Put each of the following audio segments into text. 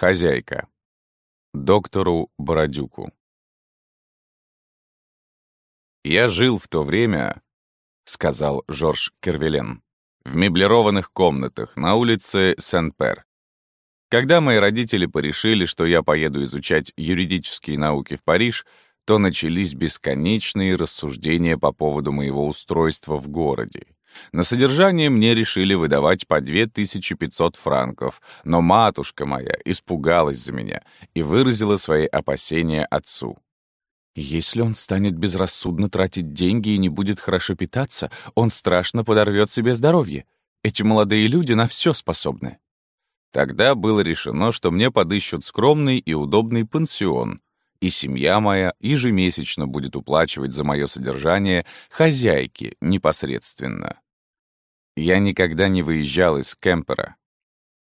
Хозяйка. Доктору Бородюку. «Я жил в то время, — сказал Жорж Кервелен, — в меблированных комнатах на улице Сен-Пер. Когда мои родители порешили, что я поеду изучать юридические науки в Париж, то начались бесконечные рассуждения по поводу моего устройства в городе. На содержание мне решили выдавать по 2500 франков, но матушка моя испугалась за меня и выразила свои опасения отцу. Если он станет безрассудно тратить деньги и не будет хорошо питаться, он страшно подорвет себе здоровье. Эти молодые люди на все способны. Тогда было решено, что мне подыщут скромный и удобный пансион, и семья моя ежемесячно будет уплачивать за мое содержание хозяйки непосредственно. Я никогда не выезжал из кемпера.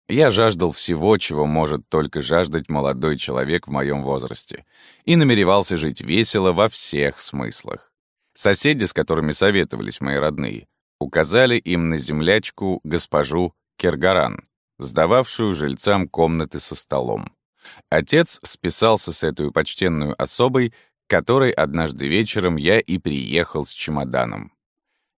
Я жаждал всего, чего может только жаждать молодой человек в моем возрасте, и намеревался жить весело во всех смыслах. Соседи, с которыми советовались мои родные, указали им на землячку госпожу Кергаран, сдававшую жильцам комнаты со столом. Отец списался с этой почтенную особой, которой однажды вечером я и приехал с чемоданом.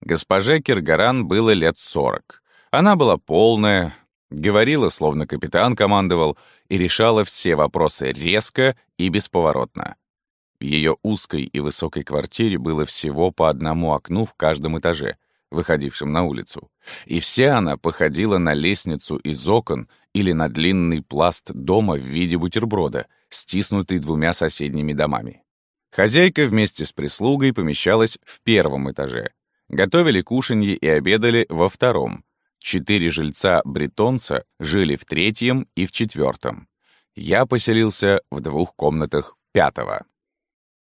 Госпоже Киргаран было лет сорок. Она была полная, говорила, словно капитан командовал, и решала все вопросы резко и бесповоротно. В ее узкой и высокой квартире было всего по одному окну в каждом этаже, выходившем на улицу. И вся она походила на лестницу из окон или на длинный пласт дома в виде бутерброда, стиснутый двумя соседними домами. Хозяйка вместе с прислугой помещалась в первом этаже. Готовили кушанье и обедали во втором. Четыре жильца-бретонца жили в третьем и в четвертом. Я поселился в двух комнатах пятого.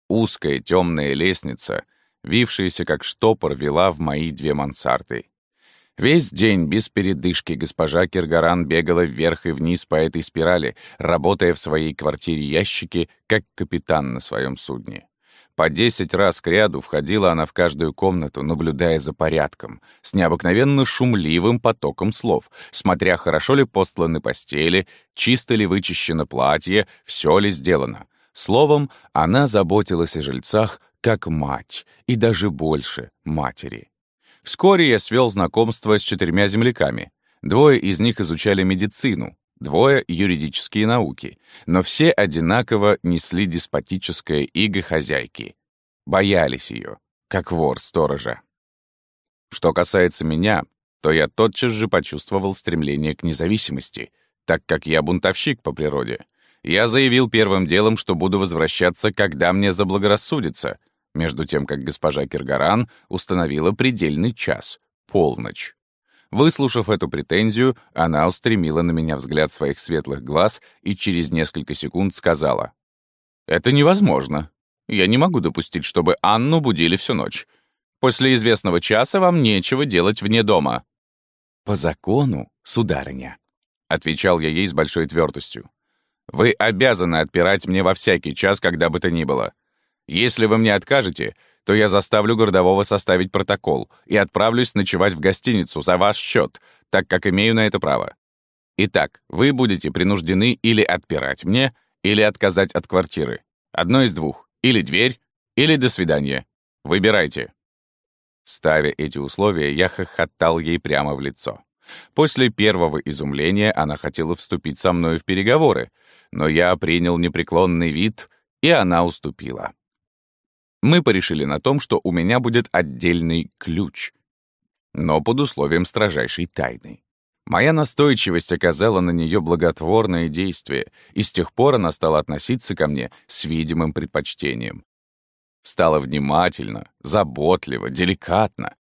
Узкая темная лестница, вившаяся как штопор, вела в мои две мансарды. Весь день без передышки госпожа Киргаран бегала вверх и вниз по этой спирали, работая в своей квартире ящики, как капитан на своем судне. По десять раз к ряду входила она в каждую комнату, наблюдая за порядком, с необыкновенно шумливым потоком слов, смотря, хорошо ли постланы постели, чисто ли вычищено платье, все ли сделано. Словом, она заботилась о жильцах, как мать, и даже больше матери. Вскоре я свел знакомство с четырьмя земляками. Двое из них изучали медицину, двое — юридические науки, но все одинаково несли деспотическое иго хозяйки. Боялись ее, как вор сторожа. Что касается меня, то я тотчас же почувствовал стремление к независимости, так как я бунтовщик по природе. Я заявил первым делом, что буду возвращаться, когда мне заблагорассудится — между тем как госпожа Киргаран установила предельный час — полночь. Выслушав эту претензию, она устремила на меня взгляд своих светлых глаз и через несколько секунд сказала. «Это невозможно. Я не могу допустить, чтобы Анну будили всю ночь. После известного часа вам нечего делать вне дома». «По закону, сударыня», — отвечал я ей с большой твердостью. «Вы обязаны отпирать мне во всякий час, когда бы то ни было. Если вы мне откажете, то я заставлю городового составить протокол и отправлюсь ночевать в гостиницу за ваш счет, так как имею на это право. Итак, вы будете принуждены или отпирать мне, или отказать от квартиры. Одно из двух. Или дверь, или до свидания. Выбирайте». Ставя эти условия, я хохотал ей прямо в лицо. После первого изумления она хотела вступить со мной в переговоры, но я принял непреклонный вид, и она уступила. Мы порешили на том, что у меня будет отдельный ключ, но под условием строжайшей тайны. Моя настойчивость оказала на нее благотворное действие, и с тех пор она стала относиться ко мне с видимым предпочтением. Стала внимательно, заботливо, деликатно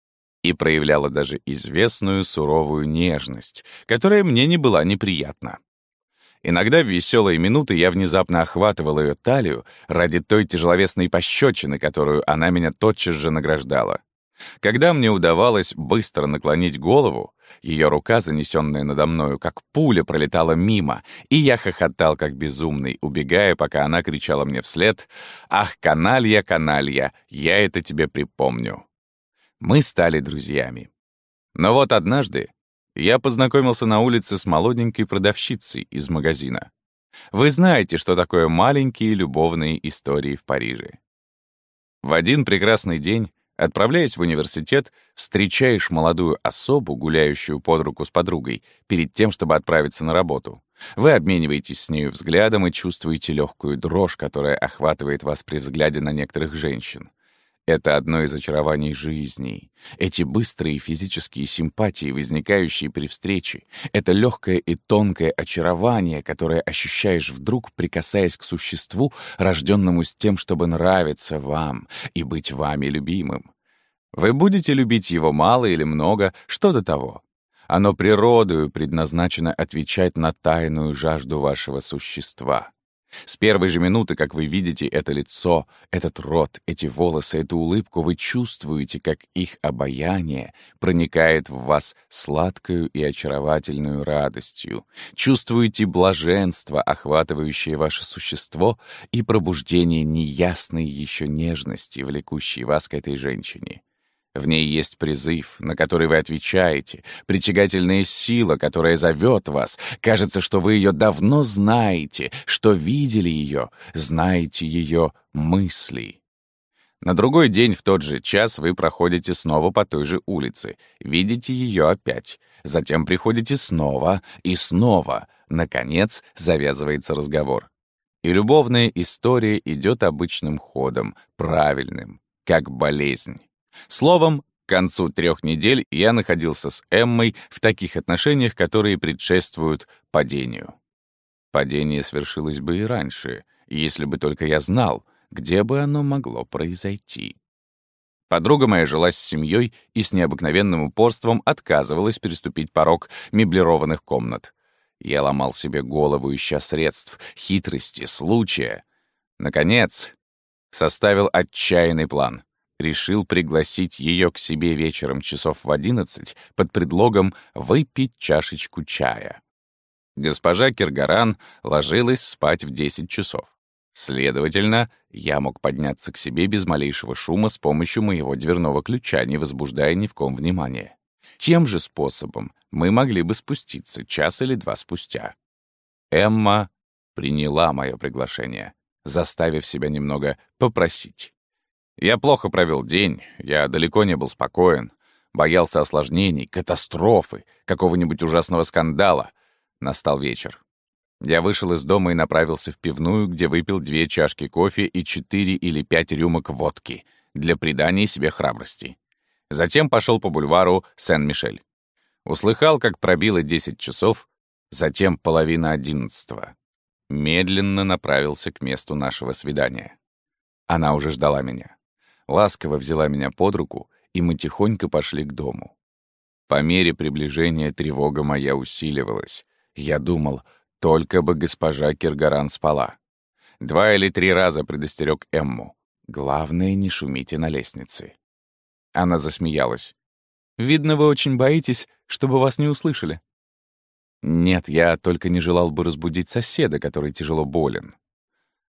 и проявляла даже известную суровую нежность, которая мне не была неприятна. Иногда в веселые минуты я внезапно охватывал ее талию ради той тяжеловесной пощечины, которую она меня тотчас же награждала. Когда мне удавалось быстро наклонить голову, ее рука, занесенная надо мною, как пуля, пролетала мимо, и я хохотал, как безумный, убегая, пока она кричала мне вслед «Ах, каналья, каналья, я это тебе припомню». Мы стали друзьями. Но вот однажды я познакомился на улице с молоденькой продавщицей из магазина. Вы знаете, что такое маленькие любовные истории в Париже. В один прекрасный день, отправляясь в университет, встречаешь молодую особу, гуляющую под руку с подругой, перед тем, чтобы отправиться на работу. Вы обмениваетесь с нею взглядом и чувствуете легкую дрожь, которая охватывает вас при взгляде на некоторых женщин. Это одно из очарований жизни. Эти быстрые физические симпатии, возникающие при встрече, это легкое и тонкое очарование, которое ощущаешь вдруг, прикасаясь к существу, рожденному с тем, чтобы нравиться вам и быть вами любимым. Вы будете любить его мало или много, что до того. Оно природою предназначено отвечать на тайную жажду вашего существа. С первой же минуты, как вы видите это лицо, этот рот, эти волосы, эту улыбку, вы чувствуете, как их обаяние проникает в вас сладкою и очаровательную радостью, чувствуете блаженство, охватывающее ваше существо, и пробуждение неясной еще нежности, влекущей вас к этой женщине. В ней есть призыв, на который вы отвечаете, притягательная сила, которая зовет вас. Кажется, что вы ее давно знаете, что видели ее, знаете ее мысли. На другой день в тот же час вы проходите снова по той же улице, видите ее опять, затем приходите снова и снова. Наконец завязывается разговор. И любовная история идет обычным ходом, правильным, как болезнь. Словом, к концу трех недель я находился с Эммой в таких отношениях, которые предшествуют падению. Падение свершилось бы и раньше, если бы только я знал, где бы оно могло произойти. Подруга моя жила с семьей и с необыкновенным упорством отказывалась переступить порог меблированных комнат. Я ломал себе голову, ища средств, хитрости, случая. Наконец, составил отчаянный план решил пригласить ее к себе вечером часов в одиннадцать под предлогом выпить чашечку чая. Госпожа Киргаран ложилась спать в десять часов. Следовательно, я мог подняться к себе без малейшего шума с помощью моего дверного ключа, не возбуждая ни в ком внимания. Тем же способом мы могли бы спуститься час или два спустя. Эмма приняла мое приглашение, заставив себя немного попросить. Я плохо провел день, я далеко не был спокоен, боялся осложнений, катастрофы, какого-нибудь ужасного скандала. Настал вечер. Я вышел из дома и направился в пивную, где выпил две чашки кофе и четыре или пять рюмок водки для придания себе храбрости. Затем пошел по бульвару Сен-Мишель. Услыхал, как пробило десять часов, затем половина одиннадцатого. Медленно направился к месту нашего свидания. Она уже ждала меня ласково взяла меня под руку, и мы тихонько пошли к дому. По мере приближения тревога моя усиливалась. Я думал, только бы госпожа Киргаран спала. Два или три раза предостерег Эмму. Главное, не шумите на лестнице. Она засмеялась. «Видно, вы очень боитесь, чтобы вас не услышали». «Нет, я только не желал бы разбудить соседа, который тяжело болен».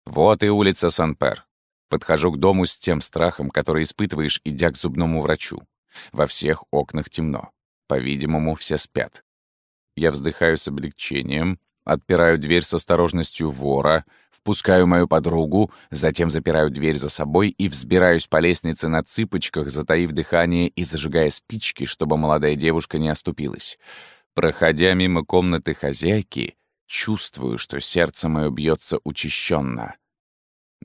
«Вот и улица Сан-Пер. Подхожу к дому с тем страхом, который испытываешь, идя к зубному врачу. Во всех окнах темно. По-видимому, все спят. Я вздыхаю с облегчением, отпираю дверь с осторожностью вора, впускаю мою подругу, затем запираю дверь за собой и взбираюсь по лестнице на цыпочках, затаив дыхание и зажигая спички, чтобы молодая девушка не оступилась. Проходя мимо комнаты хозяйки, чувствую, что сердце мое бьется учащенно.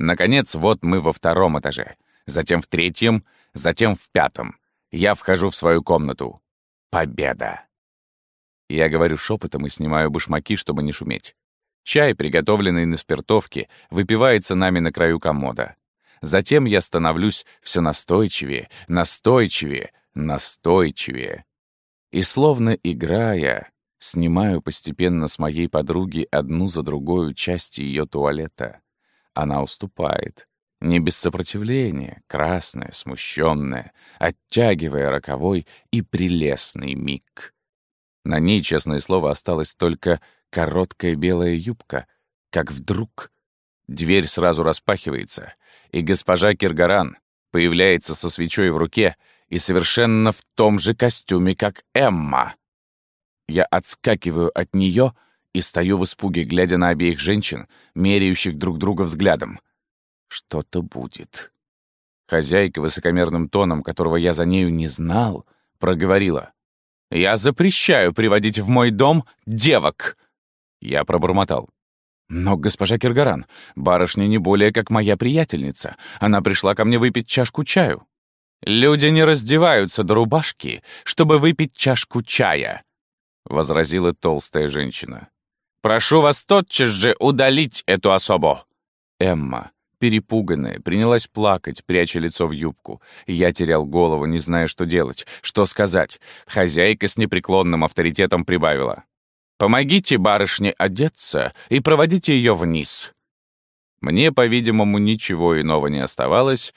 Наконец, вот мы во втором этаже, затем в третьем, затем в пятом. Я вхожу в свою комнату. Победа! Я говорю шепотом и снимаю башмаки, чтобы не шуметь. Чай, приготовленный на спиртовке, выпивается нами на краю комода. Затем я становлюсь все настойчивее, настойчивее, настойчивее. И словно играя, снимаю постепенно с моей подруги одну за другой части ее туалета. Она уступает. Не без сопротивления, красная, смущенная, оттягивая роковой и прелестный миг. На ней, честное слово, осталась только короткая белая юбка, как вдруг дверь сразу распахивается, и госпожа Киргаран появляется со свечой в руке и совершенно в том же костюме, как Эмма. Я отскакиваю от нее — и стою в испуге, глядя на обеих женщин, меряющих друг друга взглядом. Что-то будет. Хозяйка высокомерным тоном, которого я за нею не знал, проговорила. «Я запрещаю приводить в мой дом девок!» Я пробормотал. «Но, госпожа Киргаран, барышня не более как моя приятельница. Она пришла ко мне выпить чашку чаю». «Люди не раздеваются до рубашки, чтобы выпить чашку чая», — возразила толстая женщина. «Прошу вас тотчас же удалить эту особу». Эмма, перепуганная, принялась плакать, пряча лицо в юбку. Я терял голову, не зная, что делать, что сказать. Хозяйка с непреклонным авторитетом прибавила. Помогите барышне одеться и проводите ее вниз». Мне, по-видимому, ничего иного не оставалось,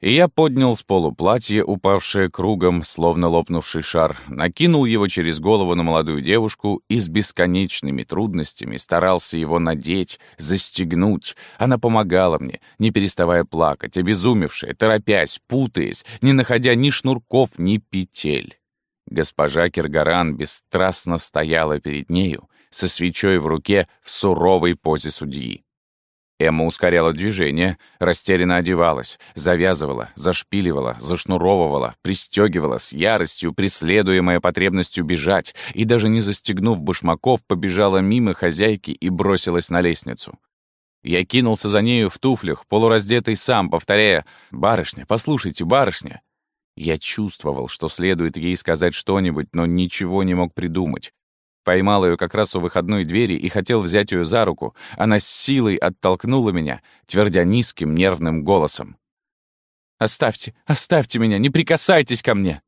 и я поднял с полу платье, упавшее кругом, словно лопнувший шар, накинул его через голову на молодую девушку и с бесконечными трудностями старался его надеть, застегнуть. Она помогала мне, не переставая плакать, обезумевшая, торопясь, путаясь, не находя ни шнурков, ни петель. Госпожа Киргаран бесстрастно стояла перед нею, со свечой в руке в суровой позе судьи. Эмма ускоряла движение, растерянно одевалась, завязывала, зашпиливала, зашнуровывала, пристегивала с яростью, преследуемая потребностью бежать, и даже не застегнув башмаков, побежала мимо хозяйки и бросилась на лестницу. Я кинулся за нею в туфлях, полураздетый сам, повторяя «Барышня, послушайте, барышня!» Я чувствовал, что следует ей сказать что-нибудь, но ничего не мог придумать. Поймал ее как раз у выходной двери и хотел взять ее за руку. Она с силой оттолкнула меня, твердя низким нервным голосом. «Оставьте, оставьте меня, не прикасайтесь ко мне!»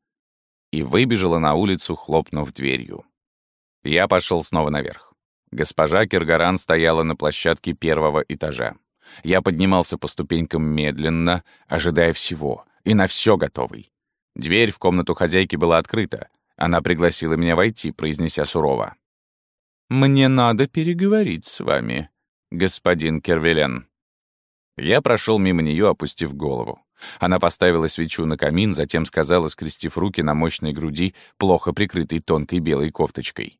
И выбежала на улицу, хлопнув дверью. Я пошел снова наверх. Госпожа Киргаран стояла на площадке первого этажа. Я поднимался по ступенькам медленно, ожидая всего, и на все готовый. Дверь в комнату хозяйки была открыта. Она пригласила меня войти, произнеся сурово. «Мне надо переговорить с вами, господин Кервелен». Я прошел мимо нее, опустив голову. Она поставила свечу на камин, затем сказала, скрестив руки на мощной груди, плохо прикрытой тонкой белой кофточкой.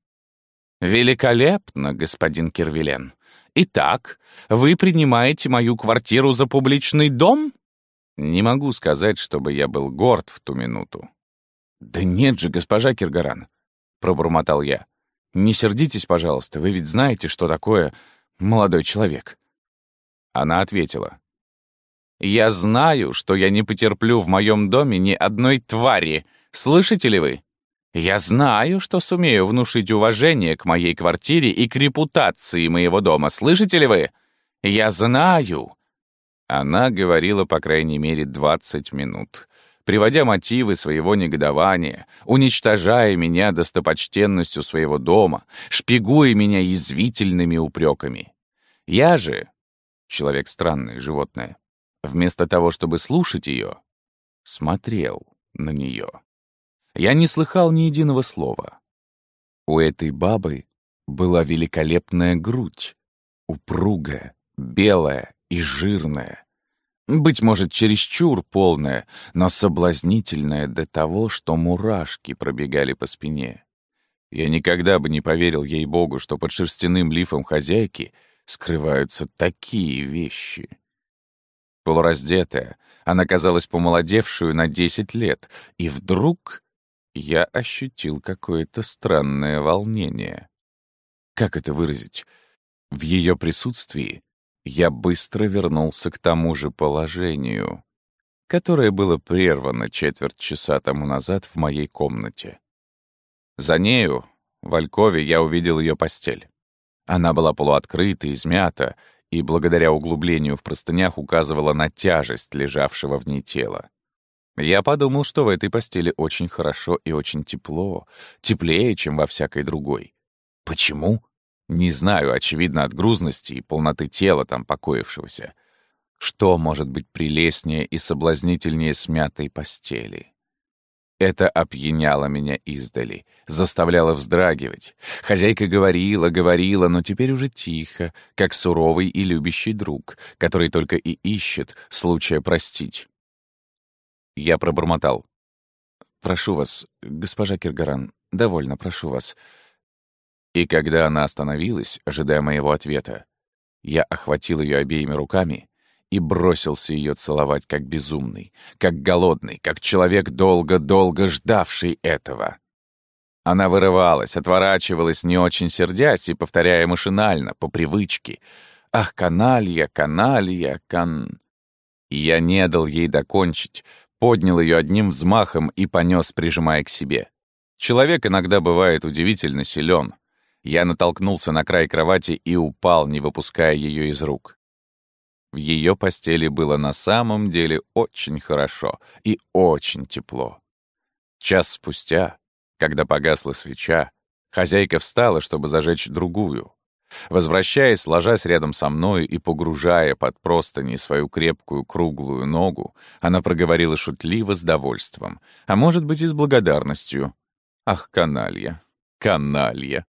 «Великолепно, господин Кервелен. Итак, вы принимаете мою квартиру за публичный дом?» Не могу сказать, чтобы я был горд в ту минуту. «Да нет же, госпожа Киргаран», — пробормотал я. «Не сердитесь, пожалуйста, вы ведь знаете, что такое молодой человек». Она ответила. «Я знаю, что я не потерплю в моем доме ни одной твари. Слышите ли вы? Я знаю, что сумею внушить уважение к моей квартире и к репутации моего дома. Слышите ли вы? Я знаю, она говорила, по крайней мере, 20 минут, приводя мотивы своего негодования, уничтожая меня достопочтенностью своего дома, шпигуя меня язвительными упреками. Я же, человек странное животное, вместо того, чтобы слушать ее, смотрел на нее. Я не слыхал ни единого слова. У этой бабы была великолепная грудь, упругая, белая и жирная. Быть может, чересчур полная, но соблазнительная до того, что мурашки пробегали по спине. Я никогда бы не поверил ей-богу, что под шерстяным лифом хозяйки скрываются такие вещи. Полураздетая, она казалась помолодевшую на десять лет, и вдруг я ощутил какое-то странное волнение. Как это выразить? В ее присутствии я быстро вернулся к тому же положению, которое было прервано четверть часа тому назад в моей комнате. За нею, в Алькове, я увидел ее постель. Она была полуоткрыта, измята, и благодаря углублению в простынях указывала на тяжесть лежавшего в ней тела. Я подумал, что в этой постели очень хорошо и очень тепло, теплее, чем во всякой другой. Почему? Не знаю, очевидно, от грузности и полноты тела там покоившегося. Что может быть прелестнее и соблазнительнее смятой постели? Это опьяняло меня издали, заставляло вздрагивать. Хозяйка говорила, говорила, но теперь уже тихо, как суровый и любящий друг, который только и ищет случая простить. Я пробормотал. «Прошу вас, госпожа Киргаран, довольно прошу вас. И когда она остановилась, ожидая моего ответа, я охватил ее обеими руками и бросился ее целовать как безумный, как голодный, как человек, долго-долго ждавший этого. Она вырывалась, отворачивалась, не очень сердясь и повторяя машинально, по привычке. «Ах, каналья, каналья, кан...» я не дал ей докончить, поднял ее одним взмахом и понес, прижимая к себе. Человек иногда бывает удивительно силен. Я натолкнулся на край кровати и упал, не выпуская ее из рук. В ее постели было на самом деле очень хорошо и очень тепло. Час спустя, когда погасла свеча, хозяйка встала, чтобы зажечь другую. Возвращаясь, ложась рядом со мной и погружая под простыни свою крепкую круглую ногу, она проговорила шутливо с довольством, а может быть и с благодарностью. «Ах, каналья, каналья!»